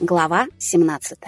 Глава 17.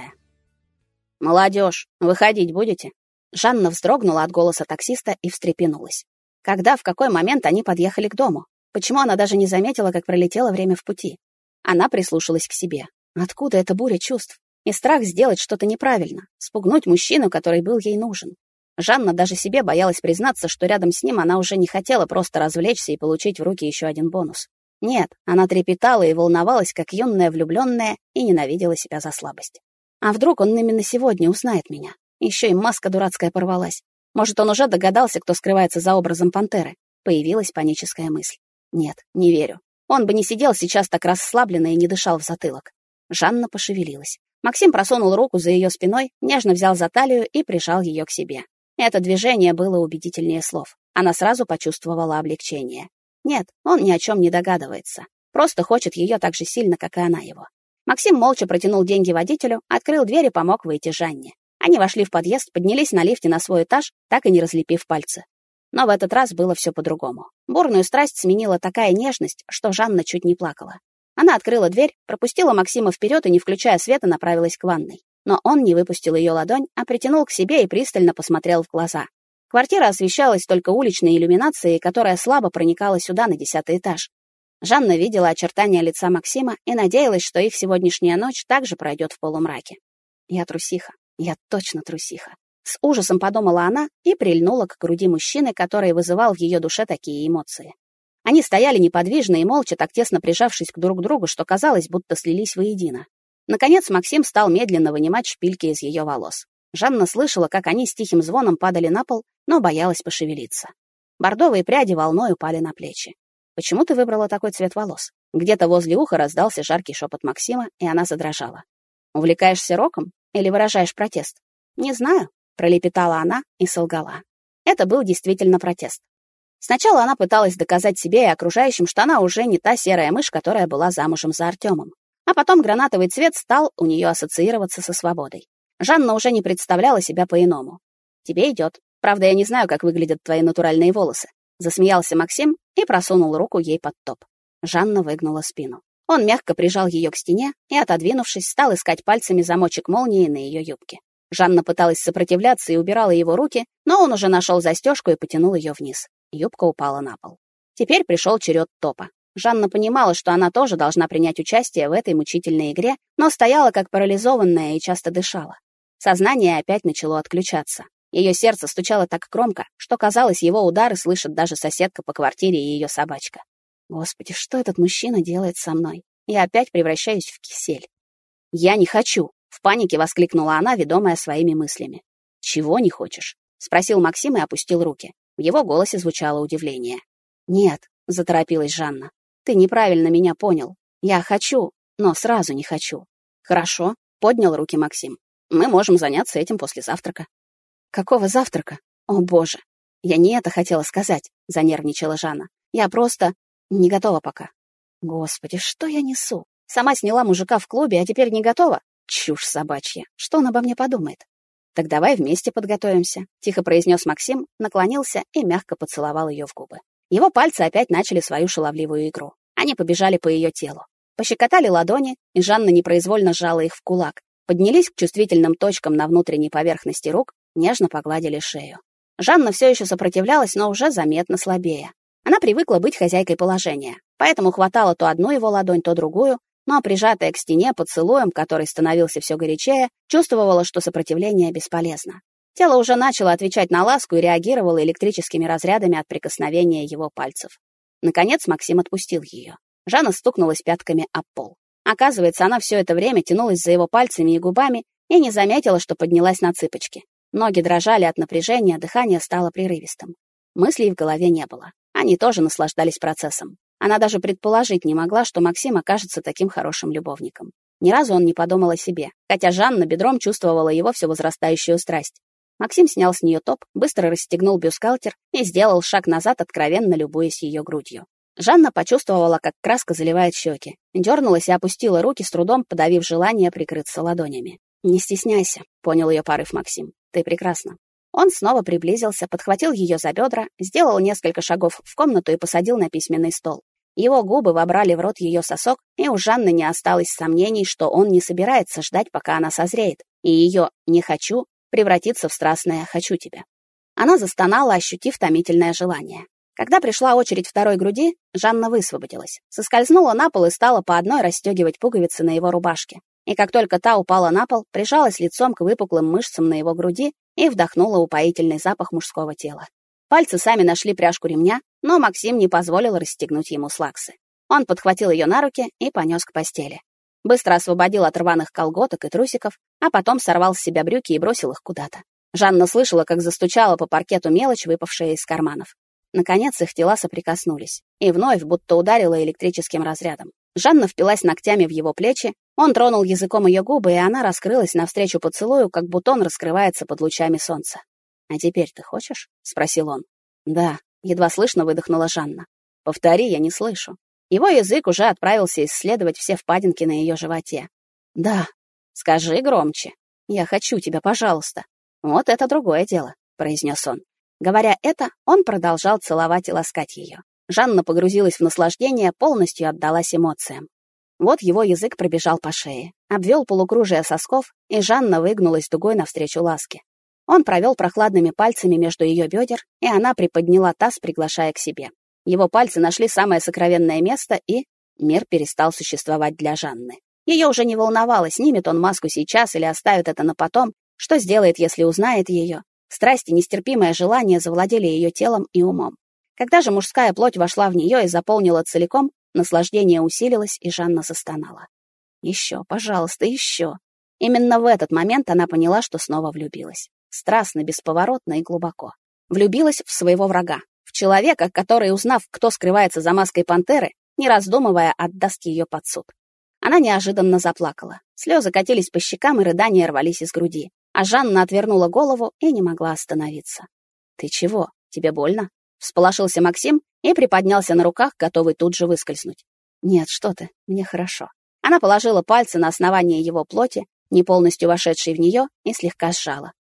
«Молодежь, выходить будете?» Жанна вздрогнула от голоса таксиста и встрепенулась. Когда, в какой момент они подъехали к дому? Почему она даже не заметила, как пролетело время в пути? Она прислушалась к себе. Откуда эта буря чувств? И страх сделать что-то неправильно, спугнуть мужчину, который был ей нужен. Жанна даже себе боялась признаться, что рядом с ним она уже не хотела просто развлечься и получить в руки еще один бонус. Нет, она трепетала и волновалась, как юная влюбленная, и ненавидела себя за слабость. А вдруг он именно сегодня узнает меня? Еще и маска дурацкая порвалась. Может, он уже догадался, кто скрывается за образом пантеры? Появилась паническая мысль. Нет, не верю. Он бы не сидел сейчас так расслабленно и не дышал в затылок. Жанна пошевелилась. Максим просунул руку за ее спиной, нежно взял за талию и прижал ее к себе. Это движение было убедительнее слов. Она сразу почувствовала облегчение. Нет, он ни о чем не догадывается. Просто хочет ее так же сильно, как и она его. Максим молча протянул деньги водителю, открыл дверь и помог выйти Жанне. Они вошли в подъезд, поднялись на лифте на свой этаж, так и не разлепив пальцы. Но в этот раз было все по-другому. Бурную страсть сменила такая нежность, что Жанна чуть не плакала. Она открыла дверь, пропустила Максима вперед и, не включая света, направилась к ванной. Но он не выпустил ее ладонь, а притянул к себе и пристально посмотрел в глаза. Квартира освещалась только уличной иллюминацией, которая слабо проникала сюда, на десятый этаж. Жанна видела очертания лица Максима и надеялась, что их сегодняшняя ночь также пройдет в полумраке. «Я трусиха. Я точно трусиха». С ужасом подумала она и прильнула к груди мужчины, который вызывал в ее душе такие эмоции. Они стояли неподвижно и молча, так тесно прижавшись к друг другу, что казалось, будто слились воедино. Наконец Максим стал медленно вынимать шпильки из ее волос. Жанна слышала, как они с тихим звоном падали на пол, но боялась пошевелиться. Бордовые пряди волной упали на плечи. «Почему ты выбрала такой цвет волос?» Где-то возле уха раздался жаркий шепот Максима, и она задрожала. «Увлекаешься роком или выражаешь протест?» «Не знаю», — пролепетала она и солгала. Это был действительно протест. Сначала она пыталась доказать себе и окружающим, что она уже не та серая мышь, которая была замужем за Артемом. А потом гранатовый цвет стал у нее ассоциироваться со свободой. Жанна уже не представляла себя по-иному. «Тебе идет. Правда, я не знаю, как выглядят твои натуральные волосы». Засмеялся Максим и просунул руку ей под топ. Жанна выгнула спину. Он мягко прижал ее к стене и, отодвинувшись, стал искать пальцами замочек молнии на ее юбке. Жанна пыталась сопротивляться и убирала его руки, но он уже нашел застежку и потянул ее вниз. Юбка упала на пол. Теперь пришел черед топа. Жанна понимала, что она тоже должна принять участие в этой мучительной игре, но стояла как парализованная и часто дышала. Сознание опять начало отключаться. Ее сердце стучало так громко, что казалось, его удары слышит даже соседка по квартире и ее собачка. Господи, что этот мужчина делает со мной? Я опять превращаюсь в кисель. Я не хочу, в панике воскликнула она, ведомая своими мыслями. Чего не хочешь? спросил Максим и опустил руки. В его голосе звучало удивление. Нет, заторопилась Жанна. Ты неправильно меня понял. Я хочу, но сразу не хочу. Хорошо, поднял руки Максим. Мы можем заняться этим после завтрака. Какого завтрака? О, боже. Я не это хотела сказать, занервничала Жанна. Я просто не готова пока. Господи, что я несу? Сама сняла мужика в клубе, а теперь не готова? Чушь собачья. Что он обо мне подумает? Так давай вместе подготовимся, тихо произнес Максим, наклонился и мягко поцеловал ее в губы. Его пальцы опять начали свою шаловливую игру. Они побежали по ее телу. Пощекотали ладони, и Жанна непроизвольно сжала их в кулак, поднялись к чувствительным точкам на внутренней поверхности рук, нежно погладили шею. Жанна все еще сопротивлялась, но уже заметно слабее. Она привыкла быть хозяйкой положения, поэтому хватало то одну его ладонь, то другую, но прижатая к стене поцелуем, который становился все горячее, чувствовала, что сопротивление бесполезно. Тело уже начало отвечать на ласку и реагировало электрическими разрядами от прикосновения его пальцев. Наконец Максим отпустил ее. Жанна стукнулась пятками об пол. Оказывается, она все это время тянулась за его пальцами и губами и не заметила, что поднялась на цыпочки. Ноги дрожали от напряжения, дыхание стало прерывистым. Мыслей в голове не было. Они тоже наслаждались процессом. Она даже предположить не могла, что Максим окажется таким хорошим любовником. Ни разу он не подумал о себе, хотя Жанна бедром чувствовала его все возрастающую страсть. Максим снял с нее топ, быстро расстегнул бюстгальтер и сделал шаг назад, откровенно любуясь ее грудью. Жанна почувствовала, как краска заливает щеки, дернулась и опустила руки, с трудом подавив желание прикрыться ладонями. «Не стесняйся», — понял ее порыв Максим. «Ты прекрасна». Он снова приблизился, подхватил ее за бедра, сделал несколько шагов в комнату и посадил на письменный стол. Его губы вобрали в рот ее сосок, и у Жанны не осталось сомнений, что он не собирается ждать, пока она созреет, и ее «не хочу» превратится в страстное «хочу тебя». Она застонала, ощутив томительное желание. Когда пришла очередь второй груди, Жанна высвободилась, соскользнула на пол и стала по одной расстегивать пуговицы на его рубашке. И как только та упала на пол, прижалась лицом к выпуклым мышцам на его груди и вдохнула упоительный запах мужского тела. Пальцы сами нашли пряжку ремня, но Максим не позволил расстегнуть ему слаксы. Он подхватил ее на руки и понес к постели. Быстро освободил от рваных колготок и трусиков, а потом сорвал с себя брюки и бросил их куда-то. Жанна слышала, как застучала по паркету мелочь, выпавшая из карманов. Наконец их тела соприкоснулись, и вновь будто ударила электрическим разрядом. Жанна впилась ногтями в его плечи, он тронул языком ее губы, и она раскрылась навстречу поцелую, как бутон раскрывается под лучами солнца. «А теперь ты хочешь?» — спросил он. «Да», — едва слышно выдохнула Жанна. «Повтори, я не слышу». Его язык уже отправился исследовать все впадинки на ее животе. «Да». «Скажи громче. Я хочу тебя, пожалуйста». «Вот это другое дело», — произнес он. Говоря это, он продолжал целовать и ласкать ее. Жанна погрузилась в наслаждение, полностью отдалась эмоциям. Вот его язык пробежал по шее, обвел полукружие сосков, и Жанна выгнулась дугой навстречу ласке. Он провел прохладными пальцами между ее бедер, и она приподняла таз, приглашая к себе. Его пальцы нашли самое сокровенное место, и мир перестал существовать для Жанны. Ее уже не волновало, снимет он маску сейчас или оставит это на потом, что сделает, если узнает ее. Страсть и нестерпимое желание завладели ее телом и умом. Когда же мужская плоть вошла в нее и заполнила целиком, наслаждение усилилось, и Жанна застонала. «Еще, пожалуйста, еще!» Именно в этот момент она поняла, что снова влюбилась страстно, бесповоротно и глубоко. Влюбилась в своего врага, в человека, который, узнав, кто скрывается за маской пантеры, не раздумывая, отдаст ее под суд. Она неожиданно заплакала. Слезы катились по щекам, и рыдания рвались из груди. А Жанна отвернула голову и не могла остановиться. «Ты чего? Тебе больно?» Всполошился Максим и приподнялся на руках, готовый тут же выскользнуть. «Нет, что ты, мне хорошо». Она положила пальцы на основание его плоти, не полностью вошедшей в нее, и слегка сжала.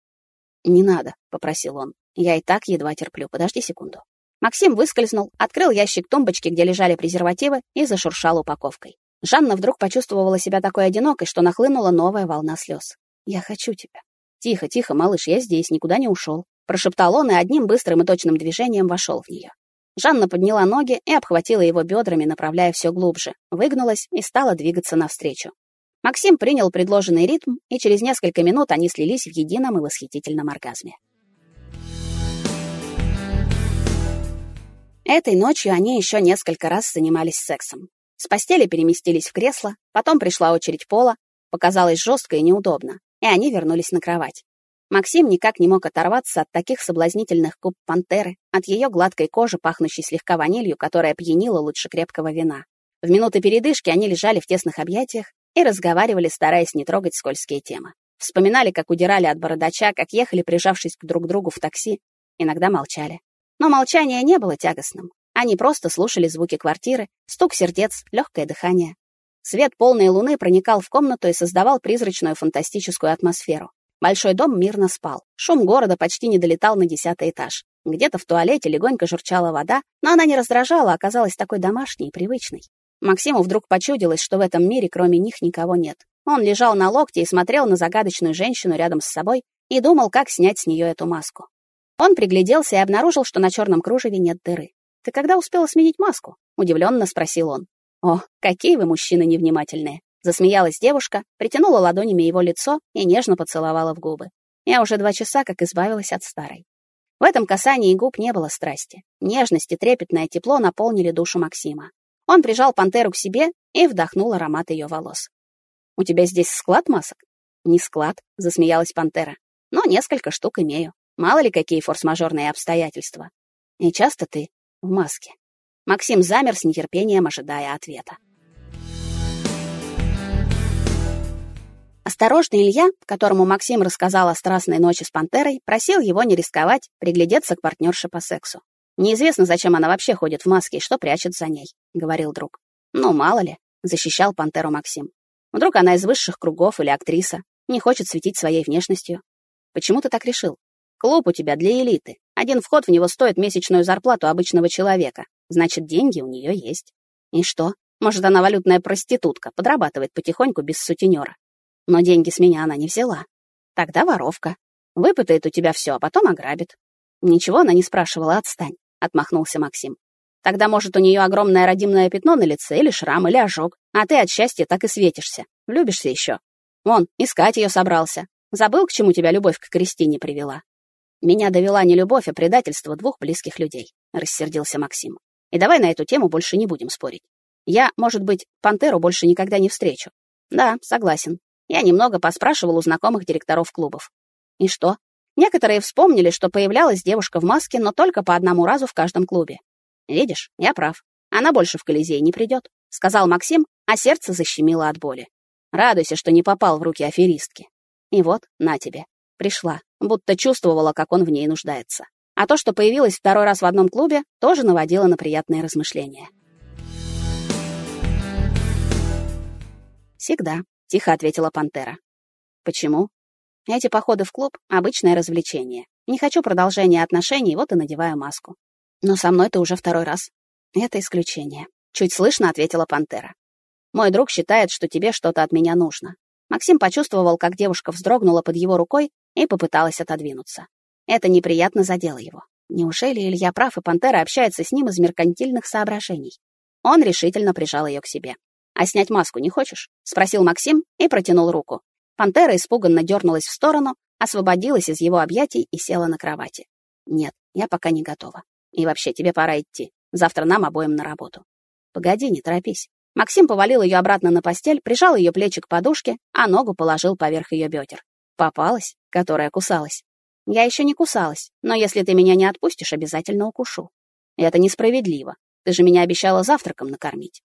«Не надо», — попросил он. «Я и так едва терплю. Подожди секунду». Максим выскользнул, открыл ящик тумбочки, где лежали презервативы, и зашуршал упаковкой. Жанна вдруг почувствовала себя такой одинокой, что нахлынула новая волна слез. «Я хочу тебя». «Тихо, тихо, малыш, я здесь, никуда не ушел», — прошептал он и одним быстрым и точным движением вошел в нее. Жанна подняла ноги и обхватила его бедрами, направляя все глубже, выгнулась и стала двигаться навстречу. Максим принял предложенный ритм, и через несколько минут они слились в едином и восхитительном оргазме. Этой ночью они еще несколько раз занимались сексом. С постели переместились в кресло, потом пришла очередь пола, показалось жестко и неудобно, и они вернулись на кровать. Максим никак не мог оторваться от таких соблазнительных губ пантеры, от ее гладкой кожи, пахнущей слегка ванилью, которая пьянила лучше крепкого вина. В минуты передышки они лежали в тесных объятиях, и разговаривали, стараясь не трогать скользкие темы. Вспоминали, как удирали от бородача, как ехали, прижавшись к друг другу в такси, иногда молчали. Но молчание не было тягостным. Они просто слушали звуки квартиры, стук сердец, легкое дыхание. Свет полной луны проникал в комнату и создавал призрачную фантастическую атмосферу. Большой дом мирно спал. Шум города почти не долетал на десятый этаж. Где-то в туалете легонько журчала вода, но она не раздражала, а оказалась такой домашней и привычной. Максиму вдруг почудилось, что в этом мире кроме них никого нет. Он лежал на локте и смотрел на загадочную женщину рядом с собой и думал, как снять с нее эту маску. Он пригляделся и обнаружил, что на черном кружеве нет дыры. «Ты когда успела сменить маску?» — удивленно спросил он. «О, какие вы мужчины невнимательные!» Засмеялась девушка, притянула ладонями его лицо и нежно поцеловала в губы. Я уже два часа как избавилась от старой. В этом касании губ не было страсти. Нежность и трепетное тепло наполнили душу Максима. Он прижал пантеру к себе и вдохнул аромат ее волос. «У тебя здесь склад масок?» «Не склад», — засмеялась пантера. «Но несколько штук имею. Мало ли какие форс-мажорные обстоятельства. И часто ты в маске». Максим замер с нетерпением, ожидая ответа. Осторожный Илья, которому Максим рассказал о страстной ночи с пантерой, просил его не рисковать, приглядеться к партнерше по сексу. Неизвестно, зачем она вообще ходит в маске и что прячет за ней, говорил друг. Ну, мало ли, защищал пантеру Максим. Вдруг она из высших кругов или актриса, не хочет светить своей внешностью. Почему ты так решил? Клуб у тебя для элиты. Один вход в него стоит месячную зарплату обычного человека. Значит, деньги у нее есть. И что? Может, она валютная проститутка, подрабатывает потихоньку без сутенера. Но деньги с меня она не взяла. Тогда воровка. Выпытает у тебя все, а потом ограбит. Ничего она не спрашивала, отстань, отмахнулся Максим. Тогда, может, у нее огромное родимное пятно на лице или шрам, или ожог, а ты от счастья так и светишься. Влюбишься еще. Вон, искать ее собрался. Забыл, к чему тебя любовь к Кристине привела? Меня довела не любовь, а предательство двух близких людей, рассердился Максим. И давай на эту тему больше не будем спорить. Я, может быть, пантеру больше никогда не встречу. Да, согласен. Я немного поспрашивал у знакомых директоров клубов. И что? Некоторые вспомнили, что появлялась девушка в маске, но только по одному разу в каждом клубе. Видишь, я прав. Она больше в Колизей не придет, сказал Максим, а сердце защемило от боли. Радуйся, что не попал в руки аферистки. И вот, на тебе. Пришла, будто чувствовала, как он в ней нуждается. А то, что появилась второй раз в одном клубе, тоже наводило на приятные размышления. Всегда, тихо ответила пантера. Почему? Эти походы в клуб обычное развлечение. Не хочу продолжения отношений, вот и надеваю маску. Но со мной ты уже второй раз. Это исключение. Чуть слышно ответила пантера. Мой друг считает, что тебе что-то от меня нужно. Максим почувствовал, как девушка вздрогнула под его рукой и попыталась отодвинуться. Это неприятно задело его. Неужели Илья прав, и пантера общается с ним из меркантильных соображений? Он решительно прижал ее к себе. «А снять маску не хочешь?» — спросил Максим и протянул руку. Пантера испуганно дернулась в сторону, освободилась из его объятий и села на кровати. «Нет, я пока не готова. И вообще, тебе пора идти. Завтра нам обоим на работу. Погоди, не торопись. Максим повалил ее обратно на постель, прижал ее плечи к подушке, а ногу положил поверх ее бедер. Попалась, которая кусалась. Я еще не кусалась, но если ты меня не отпустишь, обязательно укушу. Это несправедливо. Ты же меня обещала завтраком накормить.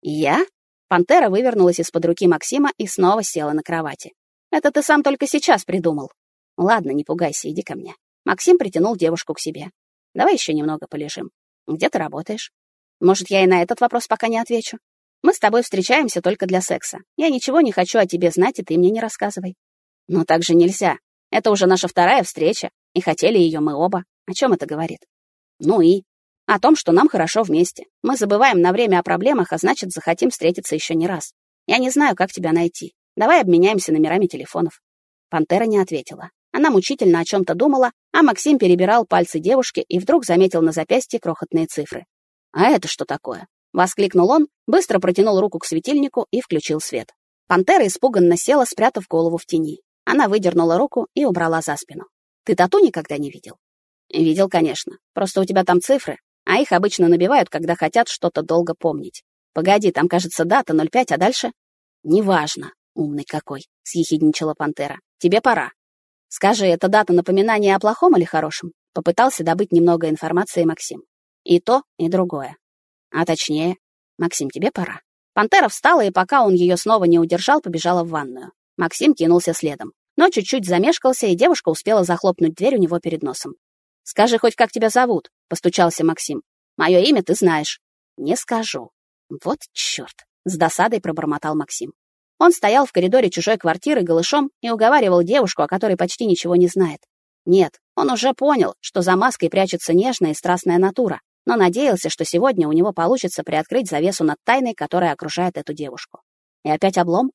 Я? Пантера вывернулась из-под руки Максима и снова села на кровати. Это ты сам только сейчас придумал. Ладно, не пугайся, иди ко мне. Максим притянул девушку к себе. Давай еще немного полежим. Где ты работаешь? Может, я и на этот вопрос пока не отвечу. Мы с тобой встречаемся только для секса. Я ничего не хочу о тебе знать, и ты мне не рассказывай. Но так же нельзя. Это уже наша вторая встреча, и хотели ее мы оба. О чем это говорит? Ну и? О том, что нам хорошо вместе. Мы забываем на время о проблемах, а значит, захотим встретиться еще не раз. Я не знаю, как тебя найти. Давай обменяемся номерами телефонов. Пантера не ответила. Она мучительно о чем-то думала, а Максим перебирал пальцы девушки и вдруг заметил на запястье крохотные цифры. «А это что такое?» — воскликнул он, быстро протянул руку к светильнику и включил свет. Пантера испуганно села, спрятав голову в тени. Она выдернула руку и убрала за спину. «Ты тату никогда не видел?» «Видел, конечно. Просто у тебя там цифры, а их обычно набивают, когда хотят что-то долго помнить. Погоди, там, кажется, дата 05, а дальше...» «Неважно. Умный какой», — съехидничала пантера. «Тебе пора. Скажи, это дата напоминания о плохом или хорошем? Попытался добыть немного информации Максим. И то, и другое. А точнее, Максим, тебе пора. Пантера встала, и пока он ее снова не удержал, побежала в ванную. Максим кинулся следом. Но чуть-чуть замешкался, и девушка успела захлопнуть дверь у него перед носом. «Скажи хоть, как тебя зовут?» — постучался Максим. «Мое имя ты знаешь». «Не скажу». «Вот чёрт!» — с досадой пробормотал Максим. Он стоял в коридоре чужой квартиры голышом и уговаривал девушку, о которой почти ничего не знает. Нет, он уже понял, что за маской прячется нежная и страстная натура, но надеялся, что сегодня у него получится приоткрыть завесу над тайной, которая окружает эту девушку. И опять облом?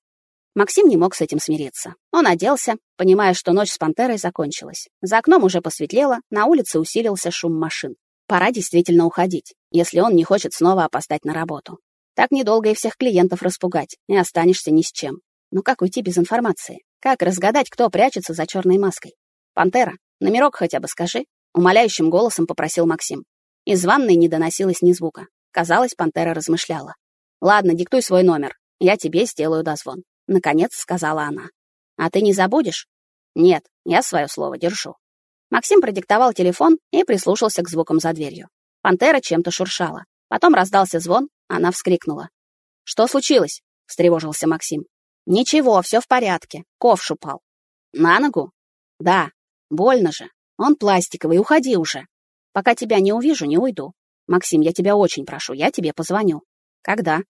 Максим не мог с этим смириться. Он оделся, понимая, что ночь с пантерой закончилась. За окном уже посветлело, на улице усилился шум машин. Пора действительно уходить, если он не хочет снова опоздать на работу. Так недолго и всех клиентов распугать, и останешься ни с чем. Ну как уйти без информации? Как разгадать, кто прячется за черной маской? Пантера, номерок хотя бы скажи, умоляющим голосом попросил Максим. Из ванной не доносилось ни звука. Казалось, пантера размышляла. Ладно, диктуй свой номер. Я тебе сделаю дозвон, наконец сказала она. А ты не забудешь? Нет, я свое слово держу. Максим продиктовал телефон и прислушался к звукам за дверью. Пантера чем-то шуршала. Потом раздался звон, она вскрикнула. «Что случилось?» — встревожился Максим. «Ничего, все в порядке. Ковш упал». «На ногу?» «Да. Больно же. Он пластиковый, уходи уже. Пока тебя не увижу, не уйду. Максим, я тебя очень прошу, я тебе позвоню». «Когда?»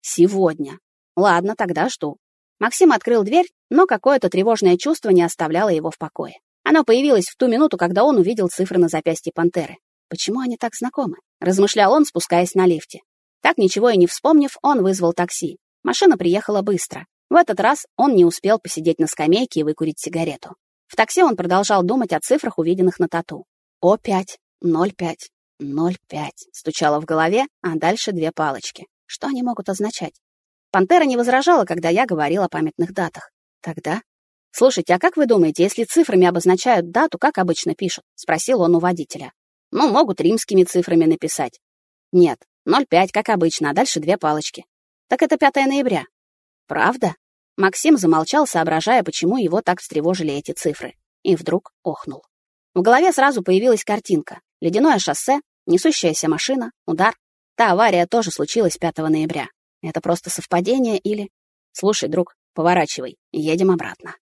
«Сегодня». «Ладно, тогда жду». Максим открыл дверь, но какое-то тревожное чувство не оставляло его в покое. Оно появилось в ту минуту, когда он увидел цифры на запястье пантеры. Почему они так знакомы? Размышлял он, спускаясь на лифте. Так ничего и не вспомнив, он вызвал такси. Машина приехала быстро. В этот раз он не успел посидеть на скамейке и выкурить сигарету. В такси он продолжал думать о цифрах, увиденных на тату. О5, 05, 05 стучало в голове, а дальше две палочки. Что они могут означать? Пантера не возражала, когда я говорила о памятных датах. Тогда... «Слушайте, а как вы думаете, если цифрами обозначают дату, как обычно пишут?» — спросил он у водителя. «Ну, могут римскими цифрами написать». «Нет, 05, как обычно, а дальше две палочки». «Так это 5 ноября». «Правда?» Максим замолчал, соображая, почему его так встревожили эти цифры. И вдруг охнул. В голове сразу появилась картинка. Ледяное шоссе, несущаяся машина, удар. Та авария тоже случилась 5 ноября. Это просто совпадение или... Слушай, друг, поворачивай, едем обратно.